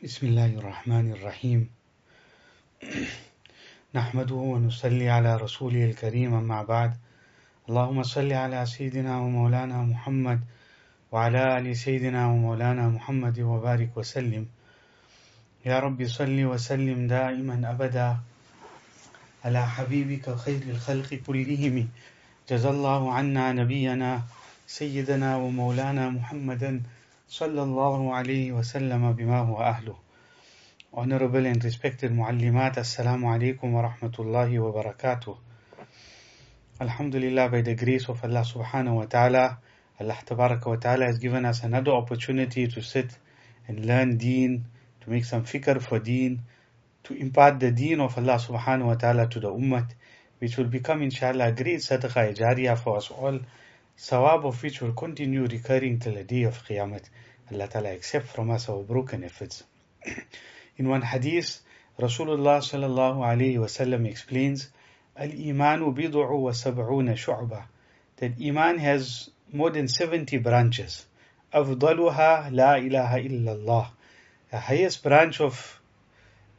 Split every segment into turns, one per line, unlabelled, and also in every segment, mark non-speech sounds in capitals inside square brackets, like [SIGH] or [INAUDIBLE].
بسم الله الرحمن الرحيم. نحمده ونصلي على رسوله الكريم أما بعد. اللهم صل على سيدنا ومولانا محمد وعلى آل سيدنا ومولانا محمد وبارك وسلم. يا رب صل وسلم دائما أبدا على حبيبك خير الخلق كلهم. جزى الله عنا نبينا سيدنا ومولانا محمدا sallallahu alayhi wa sallam bima huwa ahlu. Honorable and respected Muallimat, Assalamu alaykum wa rahmatullahi wa barakatuh. Alhamdulillah, by the grace of Allah subhanahu wa ta'ala, Allah tabaraka wa ta'ala has given us another opportunity to sit and learn deen, to make some fikr for deen, to impart the deen of Allah subhanahu wa ta'ala to the ummah, which will become inshallah a great sadaqah jariyah for us all, sawab of which will continue recurring till the day of Qiyamah. Allah Ta'ala accept from us our broken efforts. [CLEARS THROAT] In one hadith, Rasulullah sallallahu alayhi wasallam explains, Al-Imanu wa sab'una shu'ba. That Iman has more than 70 branches. Afdaluha la ilaha illallah. The highest branch of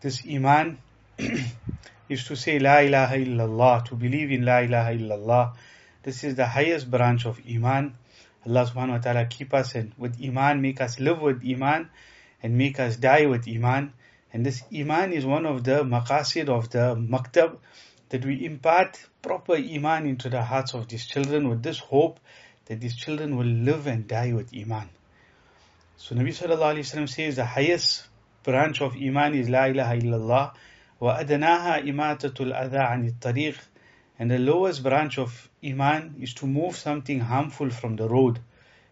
this Iman [CLEARS THROAT] is to say la ilaha illallah, to believe in la ilaha illallah. This is the highest branch of Iman. Allah subhanahu wa ta'ala keep us in, with Iman, make us live with Iman, and make us die with Iman. And this Iman is one of the maqasid of the maktab, that we impart proper Iman into the hearts of these children with this hope that these children will live and die with Iman. So Nabi sallallahu alayhi wa says the highest branch of Iman is La ilaha illallah wa adanaha imatatul adha anit tariq and the lowest branch of Iman is to move something harmful from the road.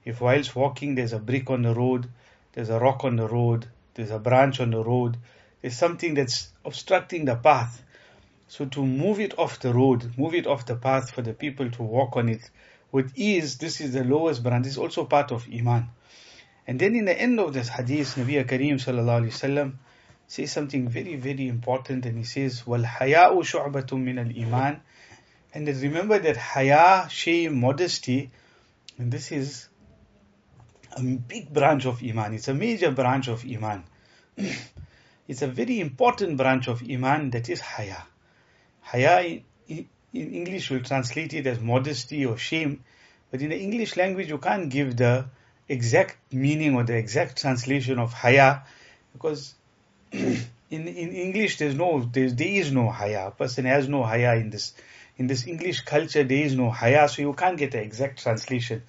If whilst walking there's a brick on the road, there's a rock on the road, there's a branch on the road, there's something that's obstructing the path. So to move it off the road, move it off the path for the people to walk on it with ease, this is the lowest branch. Is also part of Iman. And then in the end of this hadith, Nabi Kareem sallallahu alayhi wasallam says something very, very important and he says, shu'batum min al-iman. And remember that haya, shame, modesty, and this is a big branch of Iman. It's a major branch of Iman. [CLEARS THROAT] it's a very important branch of Iman that is haya. Haya in, English will translate it as modesty or shame, but in the English language you can't give the exact meaning or the exact translation of haya because [CLEARS THROAT] in, in English there's no there is no haya. A person has no haya in this in this English culture there is no haya, so you can't get the exact translation.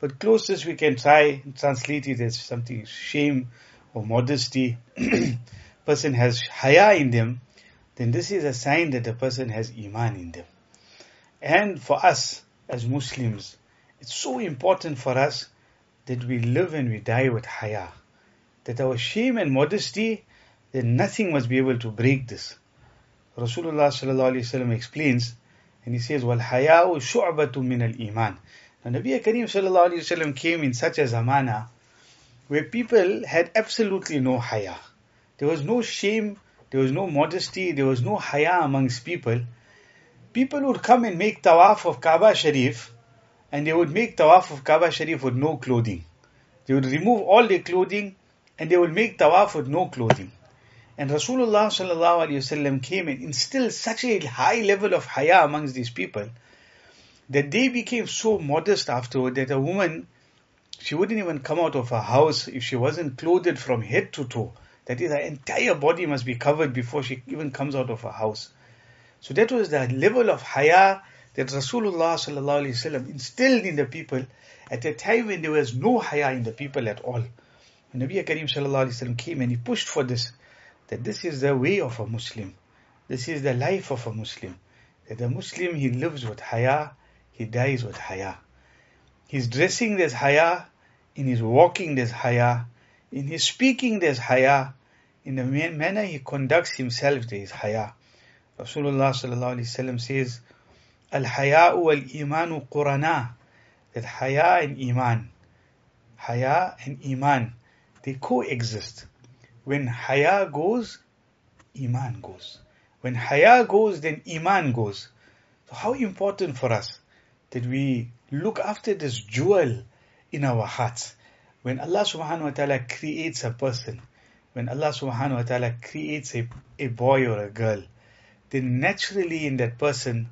But closest we can try and translate it as something shame or modesty. [CLEARS THROAT] person has haya in them, then this is a sign that the person has iman in them. And for us as Muslims, it's so important for us that we live and we die with haya. That our shame and modesty, that nothing must be able to break this. Rasulullah explains, and he says, "Wal haya'u shu'batu min al iman." Now, Nabi Kareem sallallahu alaihi wasallam came in such a zamana where people had absolutely no haya. There was no shame, there was no modesty, there was no haya amongst people. People would come and make tawaf of Kaaba Sharif, and they would make tawaf of Kaaba Sharif with no clothing. They would remove all their clothing, and they would make tawaf with no clothing. And Rasulullah sallallahu alaihi wasallam came and instilled such a high level of haya amongst these people that they became so modest afterward that a woman, she wouldn't even come out of her house if she wasn't clothed from head to toe. That is, her entire body must be covered before she even comes out of her house. So that was the level of haya that Rasulullah sallallahu alaihi wasallam instilled in the people at a time when there was no haya in the people at all. When Nabi Kareem sallallahu alaihi wasallam came and he pushed for this, that this is the way of a Muslim. This is the life of a Muslim. That a Muslim, he lives with haya, he dies with haya. His dressing there's haya, in his walking there's haya, in his speaking there's haya, in the manner he conducts himself there is haya. Rasulullah sallallahu alaihi wasallam says, Al-haya'u wal-imanu qurana. That haya and iman, haya and iman, they coexist. When haya goes, iman goes. When haya goes, then iman goes. So how important for us that we look after this jewel in our hearts. When Allah subhanahu wa ta'ala creates a person, when Allah subhanahu wa ta'ala creates a, a boy or a girl, then naturally in that person,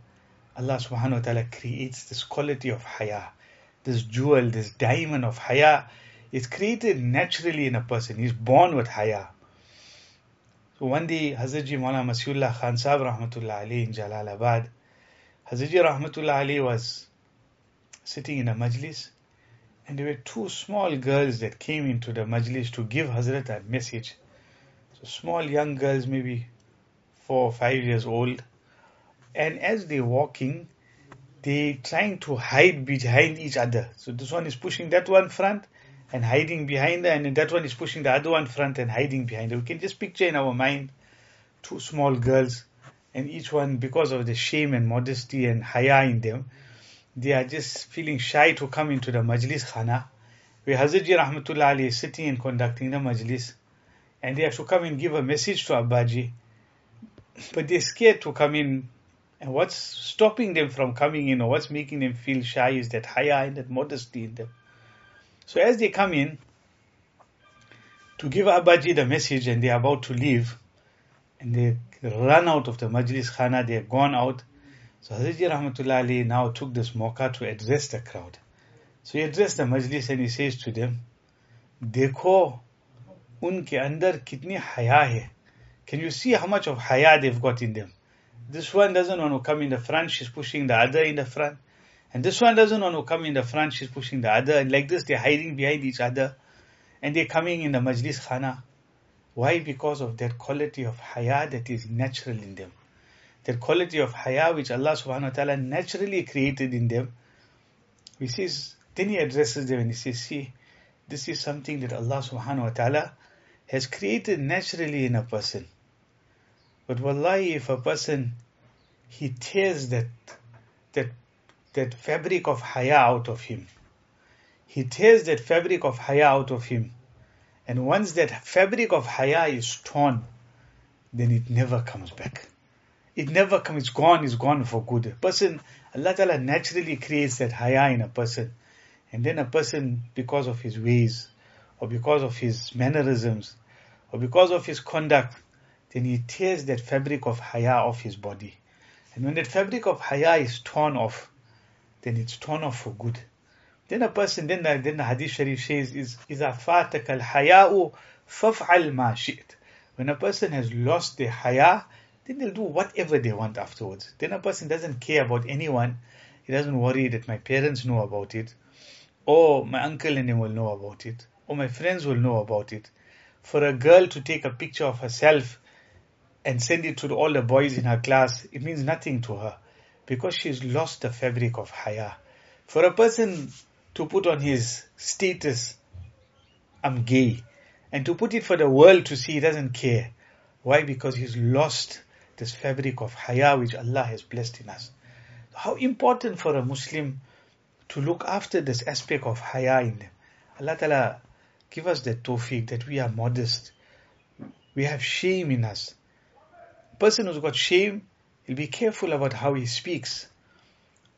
Allah subhanahu wa ta'ala creates this quality of haya, this jewel, this diamond of haya is created naturally in a person. He's born with haya. So one day, Hazrat Ji Maulana Masiullah Khan Sahib Rahmatullah alayh in Jalalabad, Hazrat Rahmatullah alayh was sitting in a majlis and there were two small girls that came into the majlis to give Hazrat a message. So small young girls, maybe four or five years old. And as they're walking, they trying to hide behind each other. So this one is pushing that one front and hiding behind and that one is pushing the other one front and hiding behind. We can just picture in our mind two small girls, and each one, because of the shame and modesty and haya in them, they are just feeling shy to come into the majlis khana, where Hazrat Rahmatullah alayh is sitting and conducting the majlis, and they have to come and give a message to Abbaji, but they're scared to come in. And what's stopping them from coming in, or what's making them feel shy, is that haya and that modesty in them. So as they come in to give Abbaji the message, and they're about to leave, and they run out of the majlis khana, they're gone out. So Hazrat Rahmatullah alayh now took this mauqa to address the crowd. So he addressed the majlis and he says to them, Dekho, unke andar kitni haya hai. Can you see how much of haya they've got in them? This one doesn't want to come in the front, she's pushing the other in the front. And this one doesn't want to come in the front, she's pushing the other. And like this, they're hiding behind each other. And they're coming in the majlis khana. Why? Because of that quality of haya that is natural in them that quality of haya which Allah subhanahu wa ta'ala naturally created in them. He says, then he addresses them and he says, see, this is something that Allah subhanahu wa ta'ala has created naturally in a person. But wallahi, if a person, he tears that, that, that fabric of haya out of him, he tears that fabric of haya out of him, and once that fabric of haya is torn, then it never comes back it never comes, it's gone, it's gone for good. A person, Allah Ta'ala naturally creates that haya in a person. And then a person, because of his ways, or because of his mannerisms, or because of his conduct, then he tears that fabric of haya off his body. And when that fabric of haya is torn off, then it's torn off for good. Then a person, then the, then the hadith sharif says, is, fatak al haya'u faf'al ma shi't. When a person has lost their haya, then they'll do whatever they want afterwards. Then a person doesn't care about anyone. He doesn't worry that my parents know about it, or my uncle and them will know about it, or my friends will know about it. For a girl to take a picture of herself and send it to all the boys in her class, it means nothing to her because she's lost the fabric of haya. For a person to put on his status, I'm gay, and to put it for the world to see, he doesn't care. Why? Because he's lost this fabric of haya which Allah has blessed in us. How important for a Muslim to look after this aspect of haya in them. Allah Ta'ala give us the tawfiq that we are modest. We have shame in us. A person who's got shame, he'll be careful about how he speaks.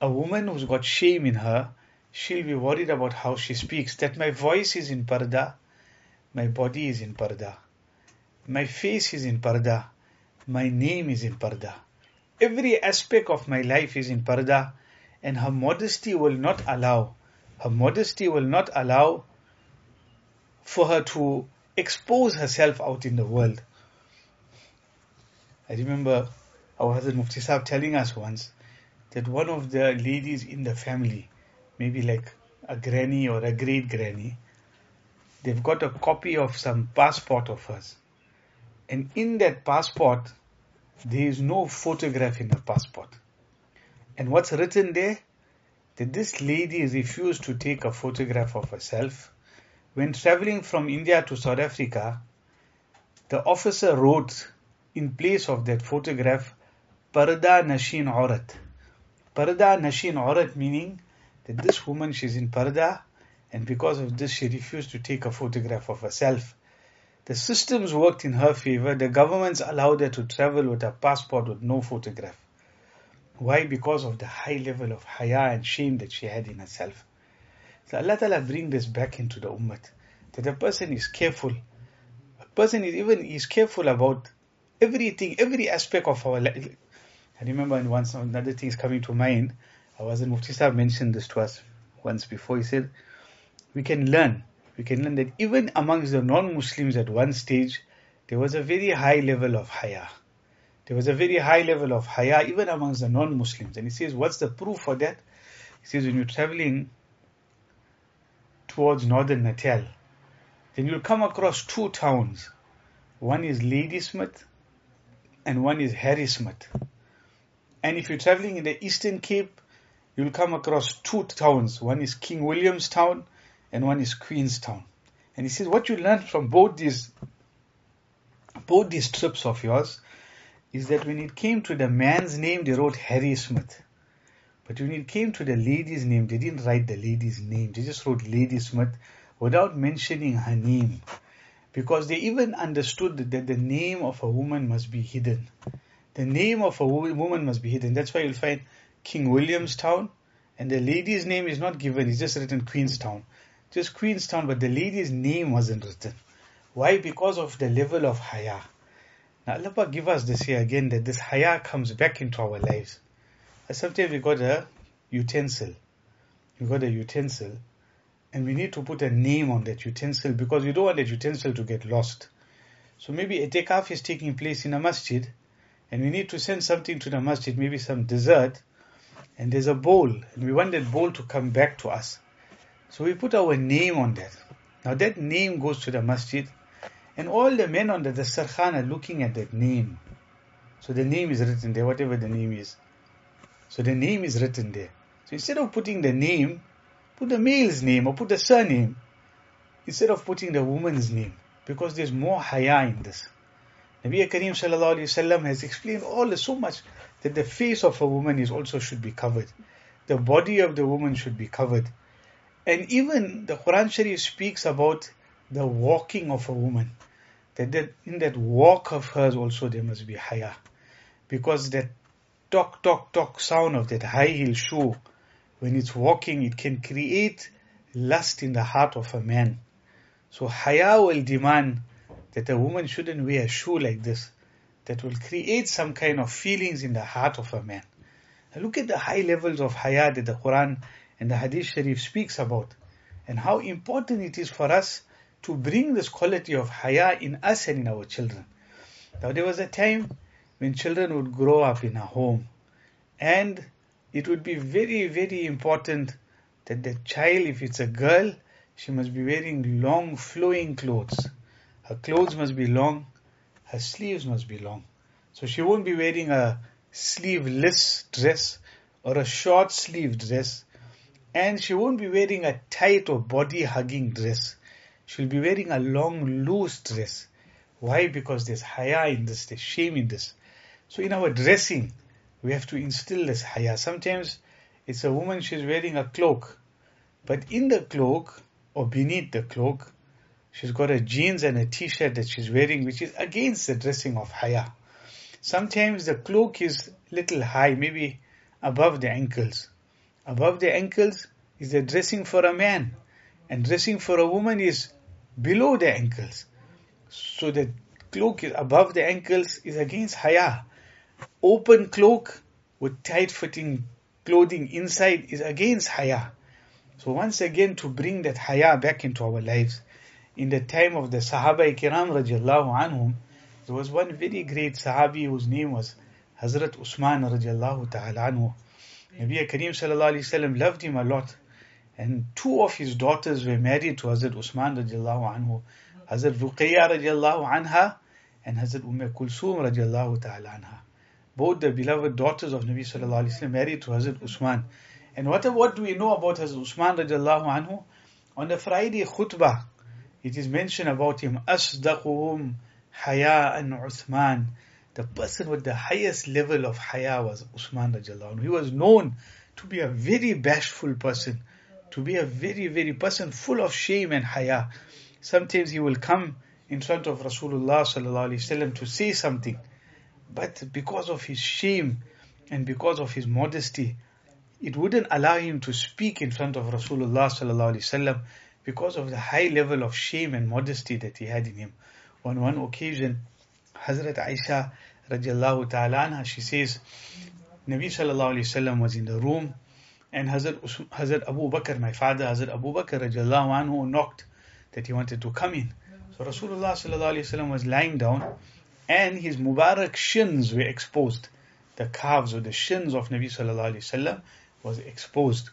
A woman who's got shame in her, she'll be worried about how she speaks. That my voice is in parda, my body is in parda, my face is in parda, my name is in parda. Every aspect of my life is in parda, and her modesty will not allow, her modesty will not allow for her to expose herself out in the world. I remember Oh, our husband Mufti Saab telling us once that one of the ladies in the family, maybe like a granny or a great granny, they've got a copy of some passport of hers. And in that passport, there is no photograph in the passport. And what's written there? That this lady refused to take a photograph of herself. When traveling from India to South Africa, the officer wrote in place of that photograph, Parda Nashin Aurat. Parda Nashin Aurat meaning that this woman she's in Parda and because of this she refused to take a photograph of herself. The systems worked in her favor. The governments allowed her to travel with a passport with no photograph. Why? Because of the high level of haya and shame that she had in herself. So Allah Ta'ala bring this back into the ummah. That a person is careful. A person is even is careful about everything, every aspect of our life. I remember once another thing is coming to mind. I was in Mufti Sahib mentioned this to us once before. He said, we can learn. We can learn that even amongst the non-Muslims at one stage, there was a very high level of haya. There was a very high level of haya even amongst the non-Muslims. And he says, what's the proof for that? He says, when you're traveling towards northern Natal, then you'll come across two towns. One is Ladysmith and one is Harrismith. And if you're traveling in the Eastern Cape, you'll come across two towns. One is King Williamstown and one is Queenstown. And he says what you learn from both these both these trips of yours is that when it came to the man's name, they wrote Harry Smith. But when it came to the lady's name, they didn't write the lady's name. They just wrote Ladysmith without mentioning her name. Because they even understood that the name of a woman must be hidden. The name of a woman must be hidden. That's why you'll find King Williamstown and the lady's name is not given. It's just written Queenstown. Just Queenstown, but the lady's name wasn't written. Why? Because of the level of haya. Now Allah give us this here again that this haya comes back into our lives. Uh, sometimes we got a utensil. We got a utensil and we need to put a name on that utensil because we don't want that utensil to get lost. So maybe i'tikaf is taking place in a masjid and we need to send something to the masjid, maybe some dessert, and there's a bowl and we want that bowl to come back to us. So we put our name on that. Now that name goes to the masjid and all the men on the dastarkhan are looking at that name. So the name is written there, whatever the name is. So the name is written there. So instead of putting the name, Put the male's name or put the surname instead of putting the woman's name because there's more haya in this. Nabi Kareem sallallahu alayhi wasallam has explained all so much that the face of a woman is also should be covered. The body of the woman should be covered. And even the Quran Sharif speaks about the walking of a woman. That, that in that walk of hers also there must be haya. Because that talk, talk, talk sound of that high heel shoe when it's walking, it can create lust in the heart of a man. So haya will demand that a woman shouldn't wear a shoe like this. That will create some kind of feelings in the heart of a man. Now look at the high levels of haya that the Quran and the Hadith Sharif speaks about and how important it is for us to bring this quality of haya in us and in our children. Now there was a time when children would grow up in a home and it would be very, very important that the child, if it's a girl, she must be wearing long flowing clothes. Her clothes must be long, her sleeves must be long. So she won't be wearing a sleeveless dress or a short sleeve dress. And she won't be wearing a tight or body hugging dress. She'll be wearing a long loose dress. Why? Because there's haya in this, there's shame in this. So in our dressing, we have to instill this haya. Sometimes it's a woman, she's wearing a cloak, but in the cloak or beneath the cloak, she's got a jeans and a t-shirt that she's wearing, which is against the dressing of haya. Sometimes the cloak is little high, maybe above the ankles. Above the ankles is the dressing for a man, and dressing for a woman is below the ankles. So the cloak is above the ankles is against haya open cloak with tight fitting clothing inside is against haya. So once again to bring that haya back into our lives. In the time of the Sahaba Kiram radiallahu anhum, there was one very great Sahabi whose name was Hazrat Usman radiallahu ta'ala anhu. Nabi Kareem sallallahu alayhi wasallam loved him a lot. And two of his daughters were married to Hazrat Usman radiallahu anhu. Hazrat Ruqayya radiallahu anha and Hazrat Umm Kulsum radiallahu ta'ala anha both the beloved daughters of Nabi sallallahu alaihi wasallam married to Hazrat Usman. And what, what do we know about Hazrat Usman radiallahu anhu? On the Friday khutbah, it is mentioned about him, haya and Uthman. The person with the highest level of haya was Usman radiallahu. He was known to be a very bashful person, to be a very, very person full of shame and haya. Sometimes he will come in front of Rasulullah sallallahu alaihi wasallam to say something but because of his shame and because of his modesty, it wouldn't allow him to speak in front of Rasulullah sallallahu alaihi wasallam because of the high level of shame and modesty that he had in him. on one occasion, Hazrat Aisha radiallahu ta'ala she says, Nabi sallallahu alayhi wasallam was in the room and Hazrat, Hazrat Abu Bakr, my father, Hazrat Abu Bakr radiallahu anhu knocked that he wanted to come in. So Rasulullah sallallahu alayhi wasallam was lying down and his Mubarak shins were exposed. The calves or the shins of Nabi sallallahu alayhi wasallam was exposed.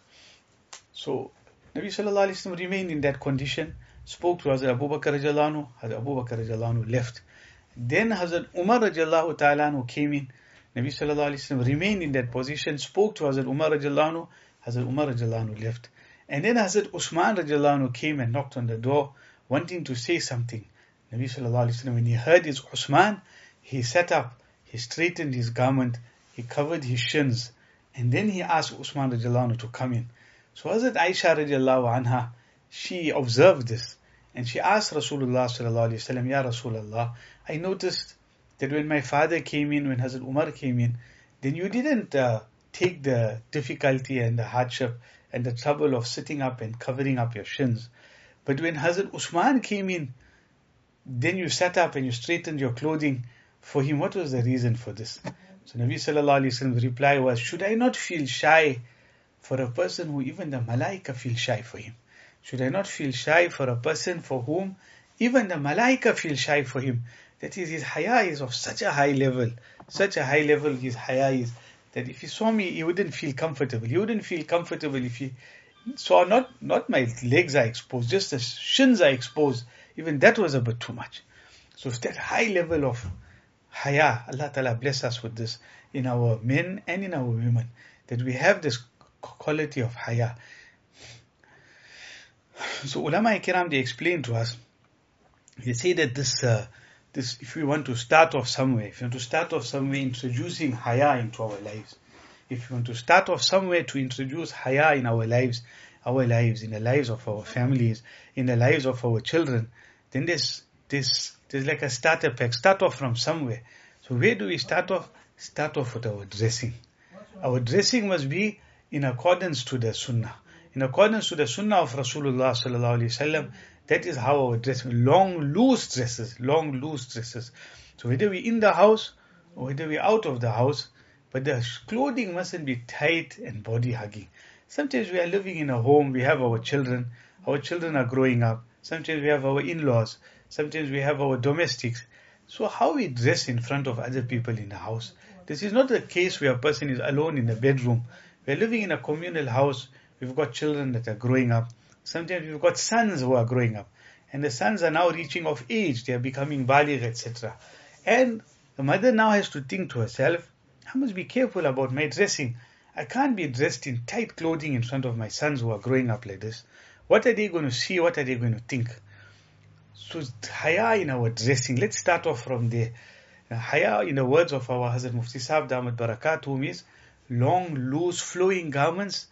So Nabi sallallahu alayhi wasallam remained in that condition, spoke to Hazrat Abu Bakr radiallahu Hazrat Abu Bakr radiallahu left. Then Hazrat Umar radiallahu ta'ala came in. Nabi sallallahu alayhi wasallam remained in that position, spoke to Hazrat Umar radiallahu Hazrat Umar radiallahu left. And then Hazrat Usman radiallahu came and knocked on the door, wanting to say something. Nabi sallallahu alayhi wasallam, when he heard his Usman, he sat up, he straightened his garment, he covered his shins, and then he asked Usman radiallahu to come in. So Hazrat Aisha radiallahu anha, she observed this, and she asked Rasulullah sallallahu alayhi wasallam, Ya Rasulullah, I noticed that when my father came in, when Hazrat Umar came in, then you didn't uh, take the difficulty and the hardship and the trouble of sitting up and covering up your shins. But when Hazrat Usman came in, then you sat up and you straightened your clothing for him. What was the reason for this? So Nabi Sallallahu Alaihi Wasallam's reply was, should I not feel shy for a person who even the malaika feel shy for him? Should I not feel shy for a person for whom even the malaika feel shy for him? That is, his haya is of such a high level, such a high level his haya is, that if he saw me, he wouldn't feel comfortable. He wouldn't feel comfortable if he saw not, not my legs are exposed, just the shins are exposed. Even that was a bit too much. So it's that high level of haya, Allah Ta'ala bless us with this in our men and in our women, that we have this quality of haya. So ulama kiram they explain to us, they say that this, uh, this, if we want to start off somewhere, if you want to start off somewhere introducing haya into our lives, if you want to start off somewhere to introduce haya in our lives, our lives, in the lives of our families, in the lives of our children, then there's, there's, there's like a starter pack. Start off from somewhere. So where do we start off? Start off with our dressing. Our dressing must be in accordance to the sunnah. In accordance to the sunnah of Rasulullah sallallahu alaihi wasallam, that is how our dress, long loose dresses, long loose dresses. So whether we're in the house or whether we're out of the house, but the clothing mustn't be tight and body hugging. Sometimes we are living in a home, we have our children, our children are growing up. Sometimes we have our in-laws. Sometimes we have our domestics. So how we dress in front of other people in the house. This is not the case where a person is alone in the bedroom. We're living in a communal house. We've got children that are growing up. Sometimes we've got sons who are growing up. And the sons are now reaching of age. They are becoming baligh, etc. And the mother now has to think to herself, I must be careful about my dressing. I can't be dressed in tight clothing in front of my sons who are growing up like this. What are they going to see? What are they going to think? So haya in our dressing. Let's start off from there. Haya, in the words of our Hazrat Mufti Sahib Damat Barakatuh, is long, loose, flowing garments,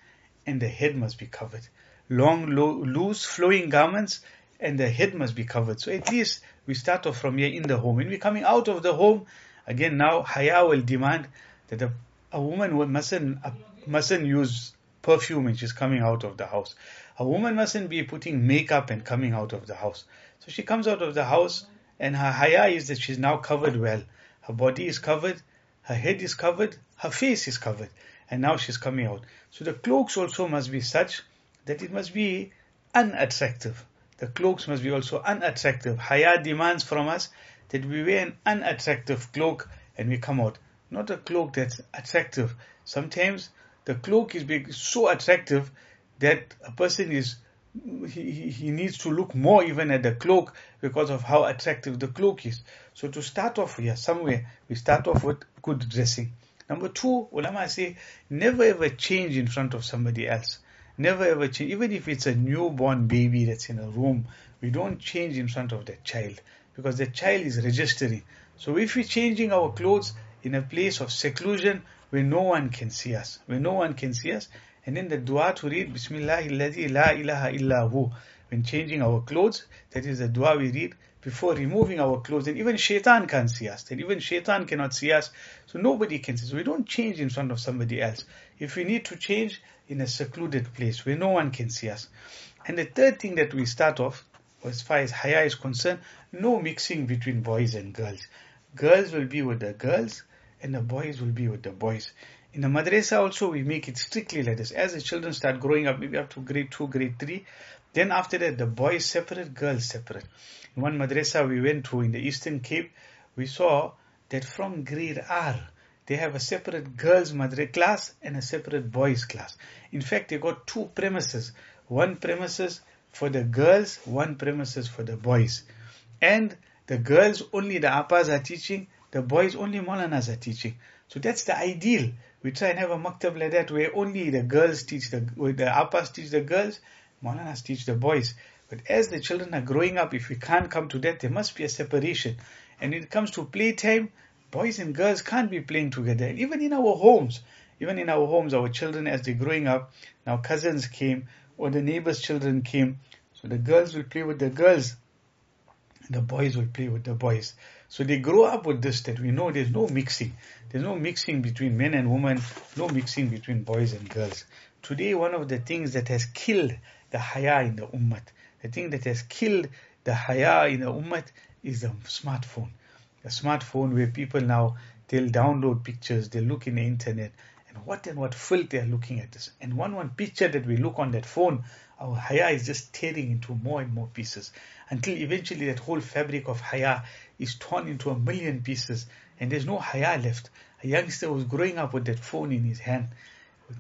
and the head must be covered. Long, loose, flowing garments, and the head must be covered. So at least we start off from here in the home. When we're coming out of the home, again now haya will demand that a, a woman mustn't mustn't use perfume when she's coming out of the house. A woman mustn't be putting makeup and coming out of the house. So she comes out of the house and her haya is that she's now covered well. Her body is covered, her head is covered, her face is covered, and now she's coming out. So the cloaks also must be such that it must be unattractive. The cloaks must be also unattractive. Haya demands from us that we wear an unattractive cloak and we come out. Not a cloak that's attractive. Sometimes the cloak is so attractive that a person is he, he needs to look more even at the cloak because of how attractive the cloak is. So to start off here somewhere, we start off with good dressing. Number two, ulama say, never ever change in front of somebody else. Never ever change. Even if it's a newborn baby that's in a room, we don't change in front of that child because the child is registering. So if we're changing our clothes in a place of seclusion where no one can see us, where no one can see us, and then the dua to read Bismillah la ilaha illahu when changing our clothes, that is the dua we read before removing our clothes. And even shaitan can't see us. And even shaitan cannot see us. So nobody can see. So we don't change in front of somebody else. If we need to change in a secluded place where no one can see us. And the third thing that we start off as far as haya is concerned, no mixing between boys and girls. Girls will be with the girls and the boys will be with the boys. In the madrasa also we make it strictly like this. As the children start growing up, maybe up to grade 2, grade 3, then after that the boys separate, girls separate. In one madrasa we went to in the Eastern Cape, we saw that from grade R, they have a separate girls' madrasa class and a separate boys' class. In fact, they got two premises. One premises for the girls, one premises for the boys. And the girls only the appas are teaching, the boys only Maulanas are teaching. So that's the ideal. We try and have a maktab like that where only the girls teach the, where the appas teach the girls, Maulanas teach the boys. But as the children are growing up, if we can't come to that, there must be a separation. And when it comes to playtime, boys and girls can't be playing together. And even in our homes, even in our homes, our children as they're growing up, now cousins came, or the neighbor's children came. So the girls will play with the girls, the boys will play with the boys. So they grow up with this that we know there's no mixing. There's no mixing between men and women, no mixing between boys and girls. Today, one of the things that has killed the haya in the ummah, the thing that has killed the haya in the ummah is the smartphone. The smartphone where people now, they'll download pictures, they look in the internet, and what and what filth they are looking at this. And one one picture that we look on that phone, our haya is just tearing into more and more pieces until eventually that whole fabric of haya is torn into a million pieces and there's no haya left. A youngster was growing up with that phone in his hand.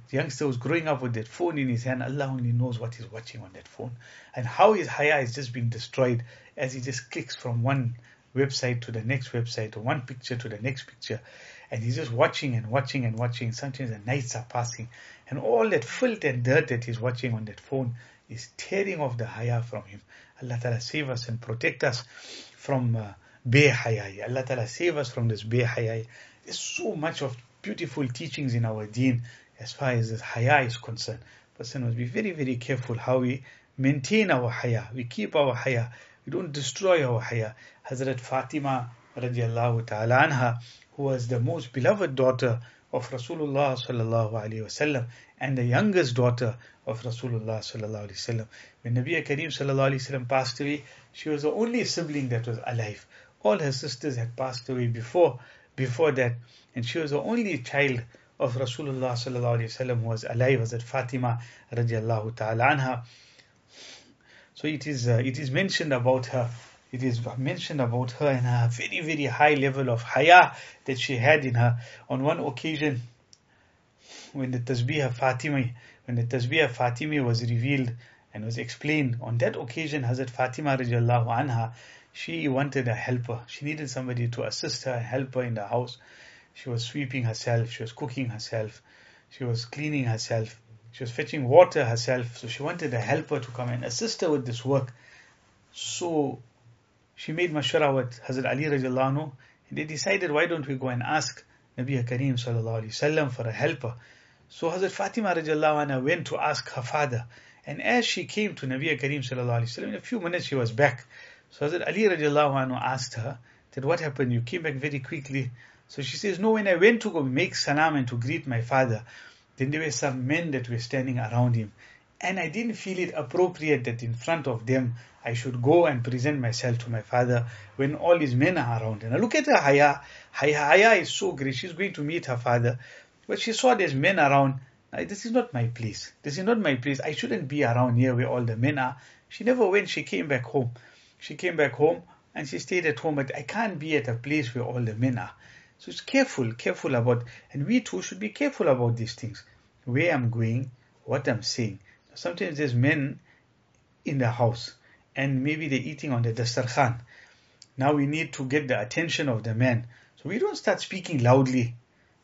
Youngster was growing up with that phone in his hand. Allah only knows what he's watching on that phone. And how his haya is just being destroyed as he just clicks from one website to the next website, or one picture to the next picture and he's just watching and watching and watching. Sometimes the nights are passing, and all that filth and dirt that he's watching on that phone is tearing off the haya from him. Allah Ta'ala save us and protect us from uh, haya. Allah Ta'ala save us from this haya. There's so much of beautiful teachings in our deen as far as this haya is concerned. Person must be very, very careful how we maintain our haya. We keep our haya. We don't destroy our haya. Hazrat Fatima radiallahu ta'ala anha who was the most beloved daughter of Rasulullah sallallahu alaihi wasallam and the youngest daughter of Rasulullah sallallahu alaihi wasallam. When Nabi Kareem sallallahu alaihi wasallam passed away, she was the only sibling that was alive. All her sisters had passed away before before that, and she was the only child of Rasulullah sallallahu alaihi wasallam was alive. Hazrat Fatima radiallahu ta'ala anha. So it is uh, it is mentioned about her it is mentioned about her and her very, very high level of haya that she had in her. On one occasion, when the Tasbih Fatimi, when the Tasbih Fatimi was revealed and was explained, on that occasion, Hazrat Fatima radiallahu anha, she wanted a helper. She needed somebody to assist her, help her in the house. She was sweeping herself, she was cooking herself, she was cleaning herself, she was fetching water herself. So she wanted a helper to come and assist her with this work. So she made mashwara with Hazrat Ali radiallahu and they decided why don't we go and ask Nabi Kareem sallallahu alaihi wasallam for a helper. So Hazrat Fatima radiallahu anha went to ask her father, and as she came to Nabi Kareem sallallahu alaihi wasallam, in a few minutes she was back. So Hazrat Ali radiallahu anhu asked her that what happened? You came back very quickly. So she says, no, when I went to go make salam and to greet my father, then there were some men that were standing around him. And I didn't feel it appropriate that in front of them I should go and present myself to my father when all his men are around. And I look at her Haya. Haya, Haya is so great. She's going to meet her father. But she saw there's men around. This is not my place. This is not my place. I shouldn't be around here where all the men are. She never went. She came back home. She came back home and she stayed at home. But I can't be at a place where all the men are. So it's careful, careful about, and we too should be careful about these things. Where I'm going, what I'm saying. Sometimes there's men in the house and maybe they're eating on the dastarkhan. Now we need to get the attention of the men. So we don't start speaking loudly.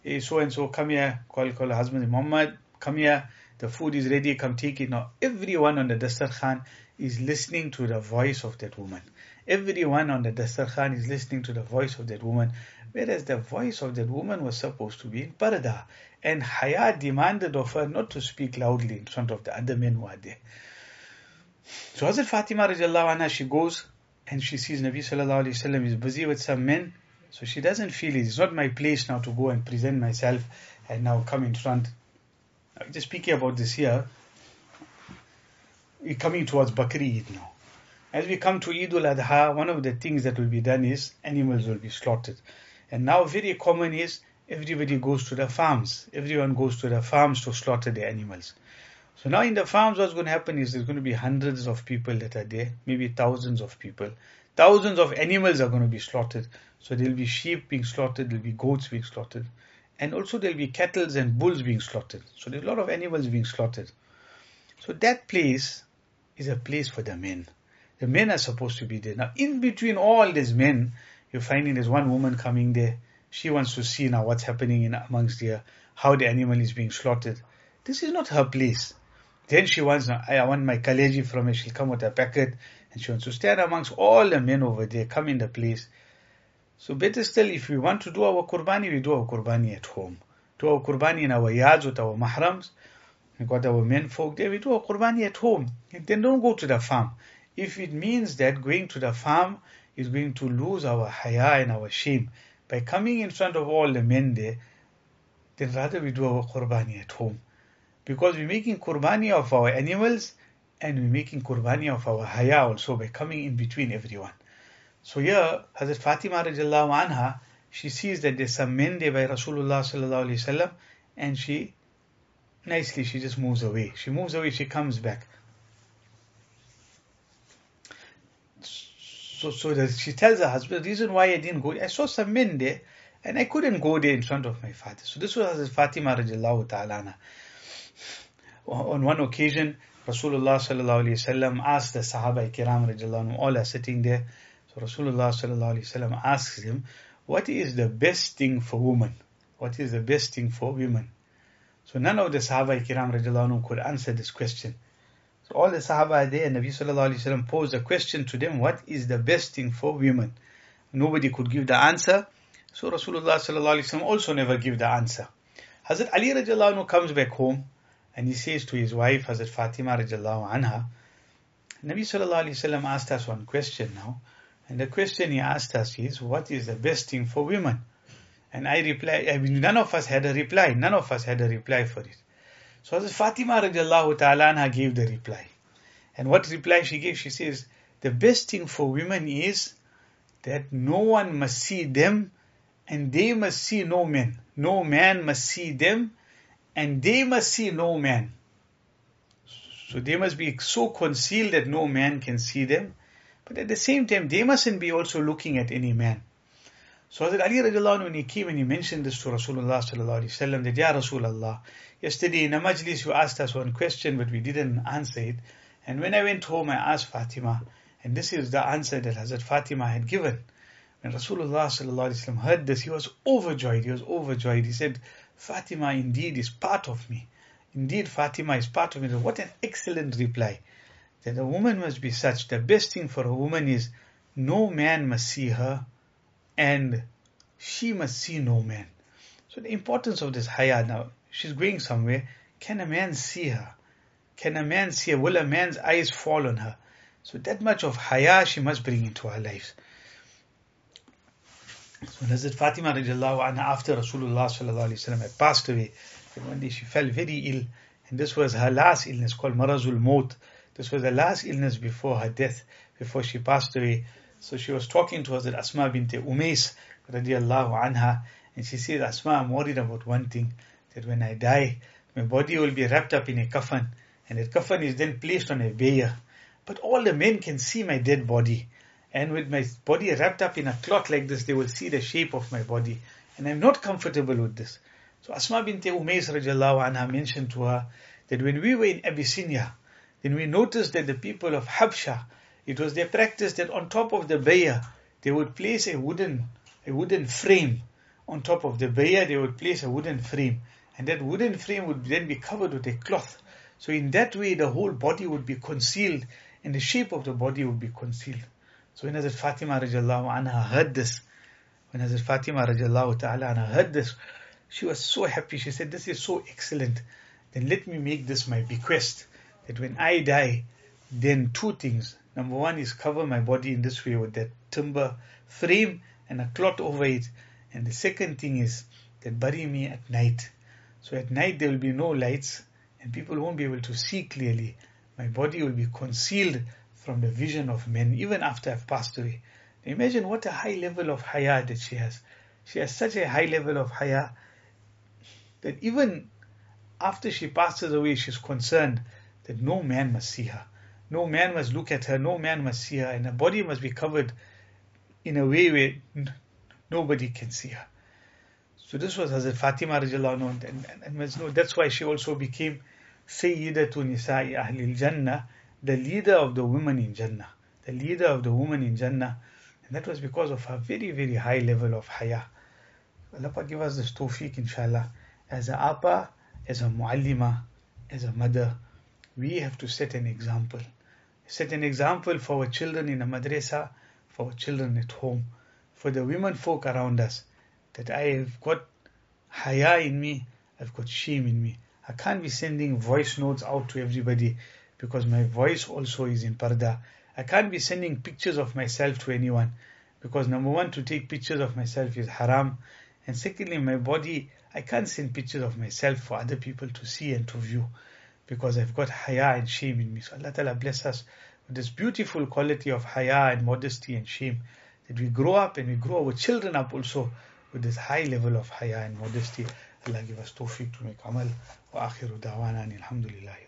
Hey, so and so, come here, call, call husband, Muhammad, come here, the food is ready, come take it. Now everyone on the dastarkhan is listening to the voice of that woman. Everyone on the dastarkhan is listening to the voice of that woman, whereas the voice of that woman was supposed to be in parda. And Haya demanded of her not to speak loudly in front of the other men who are there. So Hazrat Fatima radiallahu anha, she goes and she sees Nabi sallallahu alayhi wasallam is busy with some men. So she doesn't feel it. It's not my place now to go and present myself and now come in front. Just speaking about this here, we're coming towards Bakri Eid now. as we come to Eid al-Adha, one of the things that will be done is animals will be slaughtered. And now very common is everybody goes to the farms. Everyone goes to the farms to slaughter the animals. So now in the farms, what's going to happen is there's going to be hundreds of people that are there, maybe thousands of people. Thousands of animals are going to be slaughtered. So there'll be sheep being slaughtered, there'll be goats being slaughtered, and also there'll be cattle and bulls being slaughtered. So there's a lot of animals being slaughtered. So that place is a place for the men. The men are supposed to be there. Now, in between all these men, you're finding there's one woman coming there. She wants to see now what's happening in amongst here, how the animal is being slaughtered. This is not her place. Then she wants, I want my kaleji from her. She'll come with a packet and she wants to stand amongst all the men over there, come in the place. So better still, if we want to do our qurbani, we do our qurbani at home. Do our qurbani in our yards with our mahrams. We got our men folk there, we do our qurbani at home. Then don't go to the farm. If it means that going to the farm is going to lose our haya and our shame by coming in front of all the men there, then rather we do our qurbani at home. Because we're making qurbani of our animals and we're making qurbani of our haya also by coming in between everyone. So here, Hazrat Fatima radiallahu anha, she sees that there's some men there by Rasulullah sallallahu alaihi wasallam, and she nicely she just moves away. She moves away. She comes back. So, so that she tells her husband, the reason why I didn't go, I saw some men there, and I couldn't go there in front of my father. So this was Fatima radiallahu ta'ala. On one occasion, Rasulullah sallallahu alayhi wasallam asked the Sahaba kiram radiallahu all are sitting there. So Rasulullah sallallahu alayhi wasallam asks him, what is the best thing for women? What is the best thing for women? So none of the Sahaba kiram radiallahu could answer this question. So all the Sahaba there, and Nabi Sallallahu Alaihi Wasallam posed a question to them, what is the best thing for women? Nobody could give the answer. So Rasulullah Sallallahu Alaihi Wasallam also never give the answer. Hazrat Ali radiallahu anhu comes back home and he says to his wife, Hazrat Fatima radiallahu anha, Nabi Sallallahu Alaihi Wasallam asked us one question now. And the question he asked us is, what is the best thing for women? And I reply, I mean, none of us had a reply. None of us had a reply for it. So Hazrat Fatima radiallahu ta'ala anha gave the reply. And what reply she gave? She says, the best thing for women is that no one must see them and they must see no man. No man must see them and they must see no man. So they must be so concealed that no man can see them. But at the same time, they mustn't be also looking at any man. So Hazrat Ali radiallahu when he came and he mentioned this to Rasulullah sallallahu alayhi wa sallam, that, Ya Rasulullah, yesterday in a majlis you asked us one question, but we didn't answer it. And when I went home, I asked Fatima, and this is the answer that Hazrat Fatima had given. When Rasulullah sallallahu alayhi wasallam heard this, he was overjoyed, he was overjoyed. He said, Fatima indeed is part of me. Indeed, Fatima is part of me. What an excellent reply. That a woman must be such. The best thing for a woman is no man must see her and she must see no man. So the importance of this haya now, she's going somewhere. Can a man see her? Can a man see her? Will a man's eyes fall on her? So that much of haya she must bring into her lives. So Hazrat Fatima radiallahu anha after Rasulullah sallallahu alayhi wasallam had passed away, one day she fell very ill, and this was her last illness called Marazul Maut. This was the last illness before her death, before she passed away. So she was talking to us Hazrat Asma bint Umais radiallahu anha, and she said, Asma, I'm worried about one thing, that when I die, my body will be wrapped up in a coffin, and that coffin is then placed on a bier. But all the men can see my dead body. And with my body wrapped up in a cloth like this, they will see the shape of my body. And I'm not comfortable with this. So Asma bint Umais radiallahu anha mentioned to her that when we were in Abyssinia, then we noticed that the people of Habsha, it was their practice that on top of the bayah, they would place a wooden, a wooden frame. On top of the bayah, they would place a wooden frame. And that wooden frame would then be covered with a cloth. So in that way, the whole body would be concealed and the shape of the body would be concealed. So when Hazrat Fatima radiallahu anha heard this, when Hazrat Fatima radiallahu ta'ala anha heard this, she was so happy. She said, this is so excellent. Then let me make this my bequest. That when I die, then two things. Number one is cover my body in this way with that timber frame and a cloth over it. And the second thing is that bury me at night. So at night there will be no lights and people won't be able to see clearly. My body will be concealed from the vision of men, even after I've passed away. Imagine what a high level of haya that she has. She has such a high level of haya that even after she passes away, she's concerned that no man must see her. No man must look at her, no man must see her, and her body must be covered in a way where nobody can see her. So this was Hazrat Fatima radiallahu anha, and, and, and that's why she also became Sayyidatu Nisa'i Ahlil Jannah, the leader of the women in Jannah. The leader of the women in Jannah. And that was because of her very, very high level of haya. Allah give us this tawfiq inshallah. As a apa, as a muallima, as a mother, we have to set an example. Set an example for our children in a madrasa, for our children at home, for the women folk around us, that I have got haya in me, I've got shame in me. I can't be sending voice notes out to everybody because my voice also is in parda. I can't be sending pictures of myself to anyone because number one, to take pictures of myself is haram. And secondly, my body, I can't send pictures of myself for other people to see and to view because I've got haya and shame in me. So Allah Ta'ala bless us with this beautiful quality of haya and modesty and shame that we grow up and we grow our children up also with this high level of haya and modesty. Allah give us tawfiq to make amal. Wa akhiru da'wana alhamdulillahi